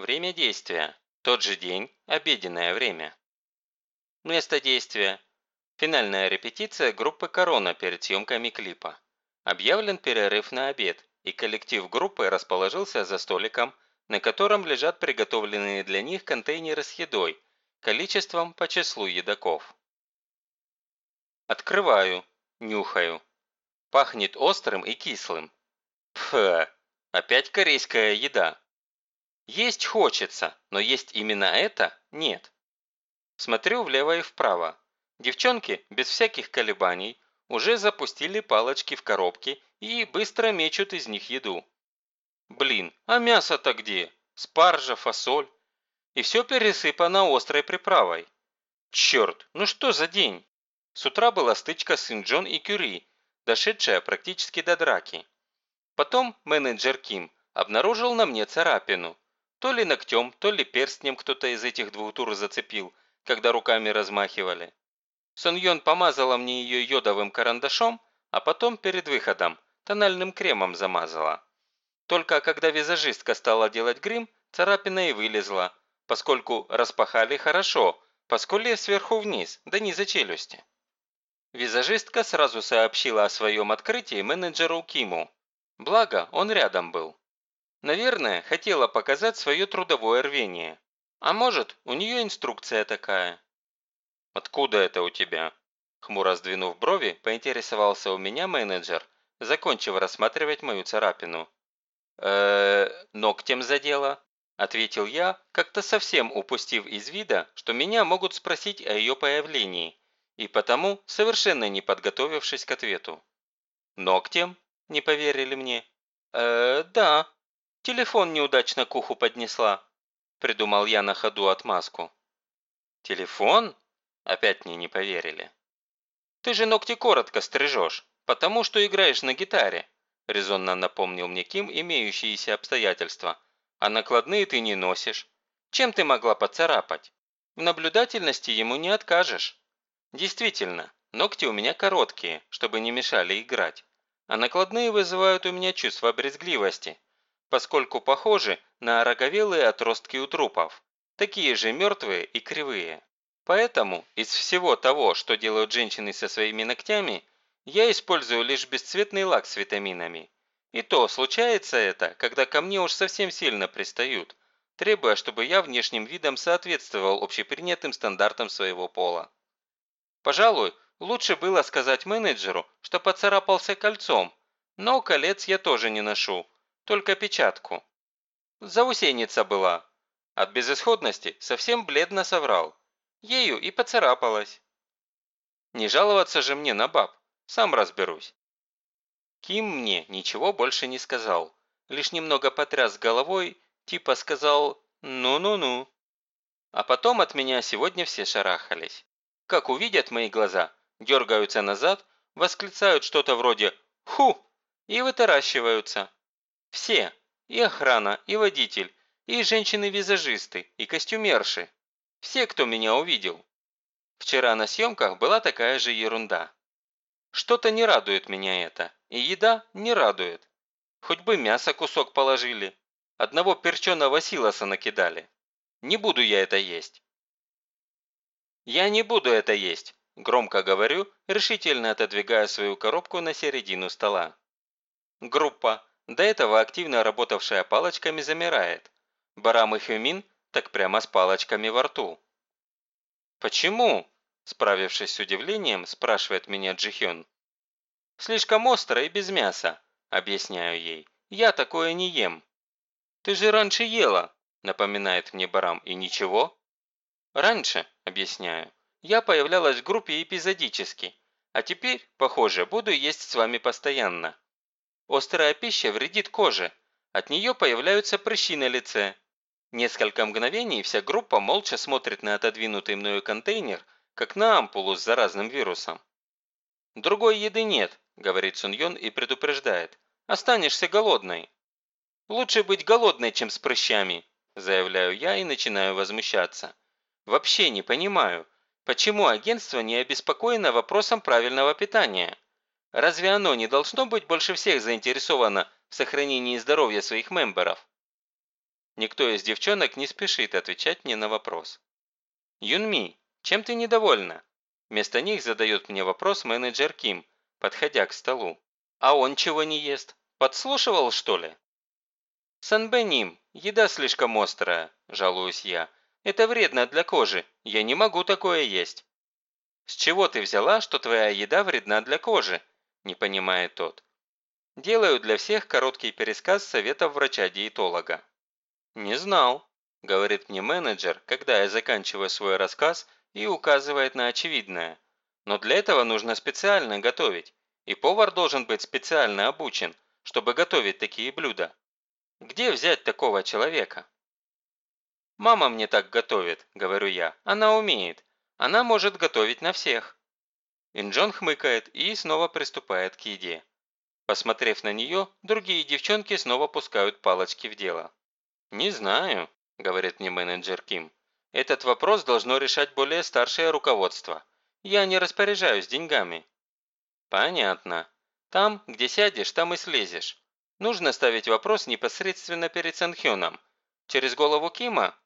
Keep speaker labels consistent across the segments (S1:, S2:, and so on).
S1: Время действия. Тот же день, обеденное время. Место действия. Финальная репетиция группы «Корона» перед съемками клипа. Объявлен перерыв на обед, и коллектив группы расположился за столиком, на котором лежат приготовленные для них контейнеры с едой, количеством по числу едоков. Открываю, нюхаю. Пахнет острым и кислым. Пф, опять корейская еда. Есть хочется, но есть именно это нет. Смотрю влево и вправо. Девчонки, без всяких колебаний, уже запустили палочки в коробки и быстро мечут из них еду. Блин, а мясо-то где? Спаржа, фасоль. И все пересыпано острой приправой. Черт, ну что за день? С утра была стычка с Инджон и Кюри, дошедшая практически до драки. Потом менеджер Ким обнаружил на мне царапину. То ли ногтем, то ли перстнем кто-то из этих двух тур зацепил, когда руками размахивали. Сон Йон помазала мне ее йодовым карандашом, а потом перед выходом тональным кремом замазала. Только когда визажистка стала делать грим, царапина и вылезла, поскольку распахали хорошо, по скуле сверху вниз, до низа челюсти. Визажистка сразу сообщила о своем открытии менеджеру Киму. Благо, он рядом был. Наверное, хотела показать свое трудовое рвение. А может, у нее инструкция такая. «Откуда это у тебя?» Хмуро сдвинув брови, поинтересовался у меня менеджер, закончив рассматривать мою царапину. э ногтем задела», – ответил я, как-то совсем упустив из вида, что меня могут спросить о ее появлении, и потому совершенно не подготовившись к ответу. «Ногтем?» – не поверили мне. э да. Телефон неудачно к уху поднесла», – придумал я на ходу отмазку. «Телефон?» Опять мне не поверили. «Ты же ногти коротко стрижешь, потому что играешь на гитаре», резонно напомнил мне Ким имеющиеся обстоятельства. «А накладные ты не носишь. Чем ты могла поцарапать? В наблюдательности ему не откажешь». Действительно, ногти у меня короткие, чтобы не мешали играть, а накладные вызывают у меня чувство брезгливости, поскольку похожи на роговелые отростки у трупов, такие же мертвые и кривые. Поэтому из всего того, что делают женщины со своими ногтями, я использую лишь бесцветный лак с витаминами. И то случается это, когда ко мне уж совсем сильно пристают, требуя, чтобы я внешним видом соответствовал общепринятым стандартам своего пола. Пожалуй, лучше было сказать менеджеру, что поцарапался кольцом, но колец я тоже не ношу, только печатку. Заусеница была. От безысходности совсем бледно соврал. Ею и поцарапалась. Не жаловаться же мне на баб, сам разберусь. Ким мне ничего больше не сказал, лишь немного потряс головой, типа сказал «ну-ну-ну». А потом от меня сегодня все шарахались. Как увидят мои глаза, дергаются назад, восклицают что-то вроде «ху» и вытаращиваются. Все, и охрана, и водитель, и женщины-визажисты, и костюмерши. Все, кто меня увидел. Вчера на съемках была такая же ерунда. Что-то не радует меня это, и еда не радует. Хоть бы мясо кусок положили. Одного перченого силоса накидали. Не буду я это есть. Я не буду это есть, громко говорю, решительно отодвигая свою коробку на середину стола. Группа, до этого активно работавшая палочками, замирает. Барам и Хюмин так прямо с палочками во рту. «Почему?» – справившись с удивлением, спрашивает меня Джихён. «Слишком остро и без мяса», – объясняю ей. «Я такое не ем». «Ты же раньше ела», – напоминает мне Барам, – «и ничего?» «Раньше», – объясняю, – «я появлялась в группе эпизодически, а теперь, похоже, буду есть с вами постоянно. Острая пища вредит коже, от нее появляются прыщи на лице, Несколько мгновений вся группа молча смотрит на отодвинутый мною контейнер, как на ампулу с заразным вирусом. «Другой еды нет», – говорит Суньон и предупреждает. «Останешься голодной». «Лучше быть голодной, чем с прыщами», – заявляю я и начинаю возмущаться. «Вообще не понимаю, почему агентство не обеспокоено вопросом правильного питания? Разве оно не должно быть больше всех заинтересовано в сохранении здоровья своих мемберов?» Никто из девчонок не спешит отвечать мне на вопрос. «Юнми, чем ты недовольна?» Вместо них задает мне вопрос менеджер Ким, подходя к столу. «А он чего не ест? Подслушивал, что ли?» «Санбеним, еда слишком острая», – жалуюсь я. «Это вредно для кожи, я не могу такое есть». «С чего ты взяла, что твоя еда вредна для кожи?» – не понимает тот. Делаю для всех короткий пересказ советов врача-диетолога. «Не знал», – говорит мне менеджер, когда я заканчиваю свой рассказ и указывает на очевидное. Но для этого нужно специально готовить, и повар должен быть специально обучен, чтобы готовить такие блюда. Где взять такого человека? «Мама мне так готовит», – говорю я. «Она умеет. Она может готовить на всех». Инджон хмыкает и снова приступает к еде. Посмотрев на нее, другие девчонки снова пускают палочки в дело. «Не знаю», – говорит мне менеджер Ким. «Этот вопрос должно решать более старшее руководство. Я не распоряжаюсь деньгами». «Понятно. Там, где сядешь, там и слезешь. Нужно ставить вопрос непосредственно перед Санхёном. Через голову Кима?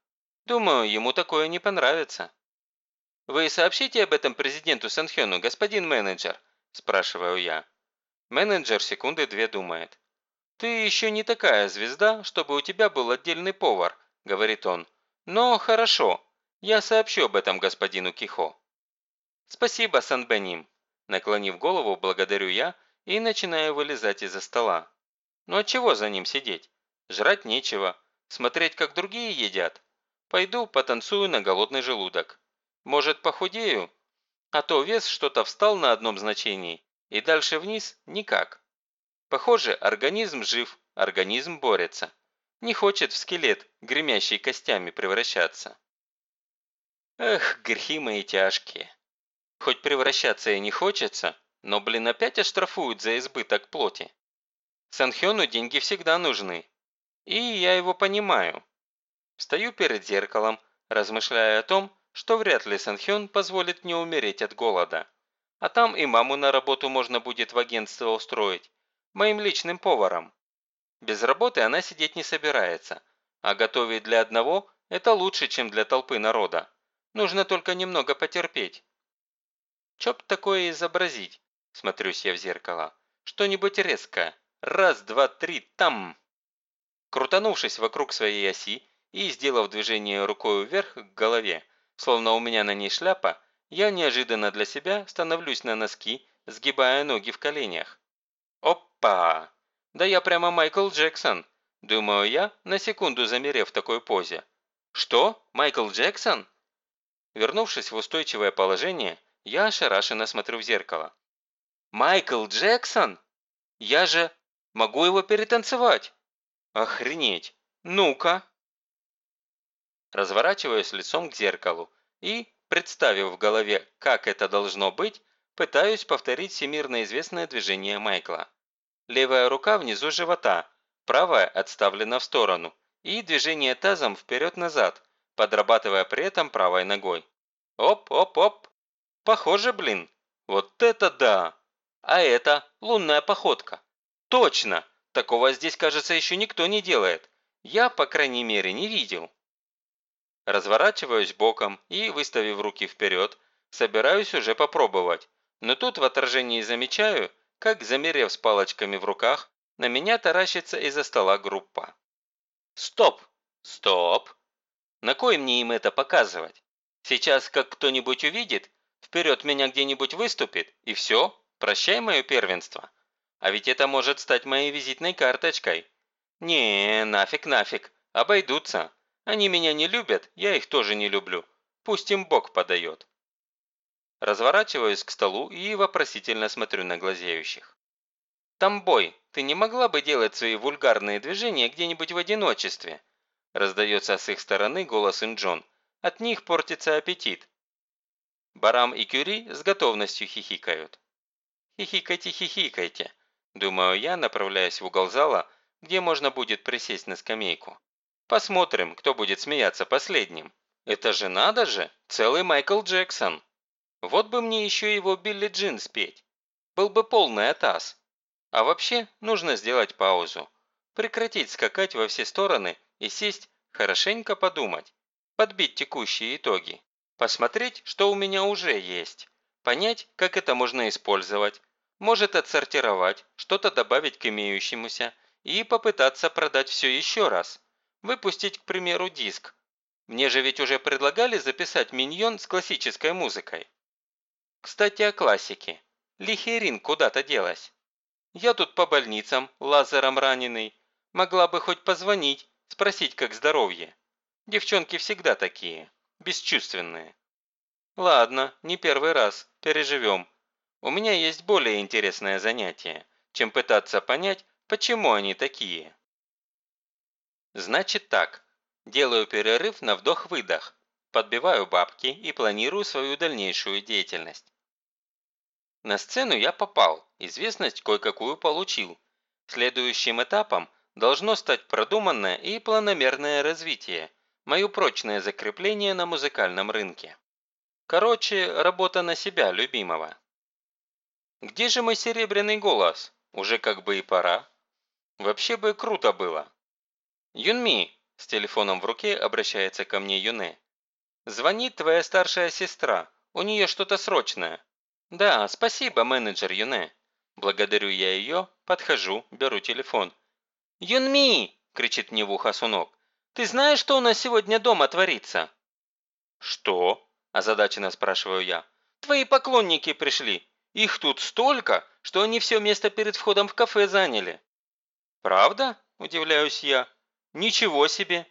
S1: Думаю, ему такое не понравится». «Вы сообщите об этом президенту Санхёну, господин менеджер?» – спрашиваю я. Менеджер секунды две думает. «Ты еще не такая звезда, чтобы у тебя был отдельный повар», – говорит он. «Но хорошо, я сообщу об этом господину Кихо». «Спасибо, Санбеним», – наклонив голову, благодарю я и начинаю вылезать из-за стола. «Ну а чего за ним сидеть? Жрать нечего, смотреть, как другие едят. Пойду потанцую на голодный желудок. Может, похудею? А то вес что-то встал на одном значении, и дальше вниз никак». Похоже, организм жив, организм борется. Не хочет в скелет, гремящий костями, превращаться. Эх, грехи мои тяжкие. Хоть превращаться и не хочется, но, блин, опять оштрафуют за избыток плоти. Санхёну деньги всегда нужны. И я его понимаю. Стою перед зеркалом, размышляя о том, что вряд ли Санхён позволит мне умереть от голода. А там и маму на работу можно будет в агентство устроить, моим личным поваром. Без работы она сидеть не собирается, а готовить для одного – это лучше, чем для толпы народа. Нужно только немного потерпеть. Чё б такое изобразить? Смотрюсь я в зеркало. Что-нибудь резкое. Раз, два, три, там! Крутанувшись вокруг своей оси и сделав движение рукой вверх к голове, словно у меня на ней шляпа, я неожиданно для себя становлюсь на носки, сгибая ноги в коленях. Опа! Да я прямо Майкл Джексон, думаю я, на секунду замерев в такой позе. Что? Майкл Джексон? Вернувшись в устойчивое положение, я ошарашенно смотрю в зеркало. Майкл Джексон? Я же могу его перетанцевать. Охренеть! Ну-ка! Разворачиваюсь лицом к зеркалу и, представив в голове, как это должно быть, пытаюсь повторить всемирно известное движение Майкла. Левая рука внизу живота, правая отставлена в сторону. И движение тазом вперед-назад, подрабатывая при этом правой ногой. Оп-оп-оп. Похоже, блин. Вот это да! А это лунная походка. Точно! Такого здесь, кажется, еще никто не делает. Я, по крайней мере, не видел. Разворачиваюсь боком и, выставив руки вперед, собираюсь уже попробовать. Но тут в отражении замечаю, как, замерев с палочками в руках, на меня таращится из-за стола группа. Стоп! Стоп! На кой мне им это показывать? Сейчас, как кто-нибудь увидит, вперед меня где-нибудь выступит, и все, прощай мое первенство. А ведь это может стать моей визитной карточкой. Не, нафиг, нафиг, обойдутся. Они меня не любят, я их тоже не люблю. Пусть им Бог подает. Разворачиваюсь к столу и вопросительно смотрю на глазеющих. «Тамбой, ты не могла бы делать свои вульгарные движения где-нибудь в одиночестве?» Раздается с их стороны голос Инджон. От них портится аппетит. Барам и Кюри с готовностью хихикают. «Хихикайте, хихикайте», думаю я, направляясь в угол зала, где можно будет присесть на скамейку. Посмотрим, кто будет смеяться последним. Это же надо же, целый Майкл Джексон. Вот бы мне еще его Билли Джин спеть. Был бы полный атас. А вообще, нужно сделать паузу. Прекратить скакать во все стороны и сесть Хорошенько подумать, подбить текущие итоги, посмотреть, что у меня уже есть, понять, как это можно использовать, может отсортировать, что-то добавить к имеющемуся и попытаться продать все еще раз. Выпустить, к примеру, диск. Мне же ведь уже предлагали записать миньон с классической музыкой. Кстати, о классике. Лихерин куда-то делась. Я тут по больницам, лазером раненый. Могла бы хоть позвонить, спросить, как здоровье. Девчонки всегда такие, бесчувственные. Ладно, не первый раз, переживем. У меня есть более интересное занятие, чем пытаться понять, почему они такие. Значит так, делаю перерыв на вдох-выдох, подбиваю бабки и планирую свою дальнейшую деятельность. На сцену я попал, известность кое-какую получил. Следующим этапом должно стать продуманное и планомерное развитие, мое прочное закрепление на музыкальном рынке. Короче, работа на себя, любимого. Где же мой серебряный голос? Уже как бы и пора. Вообще бы круто было. Юнми, с телефоном в руке обращается ко мне Юне. Звонит твоя старшая сестра, у нее что-то срочное. «Да, спасибо, менеджер Юне». Благодарю я ее, подхожу, беру телефон. «Юнми!» – кричит мне в ухо Сунок. «Ты знаешь, что у нас сегодня дома творится?» «Что?» – озадаченно спрашиваю я. «Твои поклонники пришли. Их тут столько, что они все место перед входом в кафе заняли». «Правда?» – удивляюсь я. «Ничего себе!»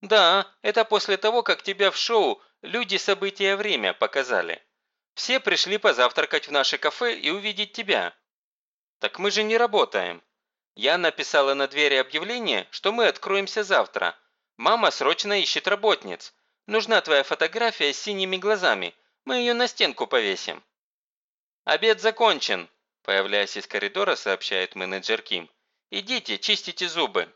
S1: «Да, это после того, как тебя в шоу «Люди, события, время» показали. Все пришли позавтракать в наше кафе и увидеть тебя. Так мы же не работаем. Я написала на двери объявление, что мы откроемся завтра. Мама срочно ищет работниц. Нужна твоя фотография с синими глазами. Мы ее на стенку повесим. Обед закончен, появляясь из коридора, сообщает менеджер Ким. Идите, чистите зубы.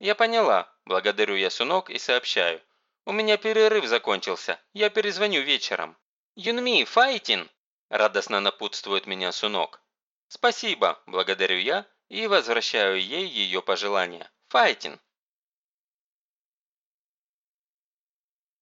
S1: Я поняла. Благодарю я Сунок и сообщаю. У меня перерыв закончился. Я перезвоню вечером. «Юнми, файтин!» – радостно напутствует меня Сунок. «Спасибо», – благодарю я и возвращаю ей ее пожелания. «Файтин!»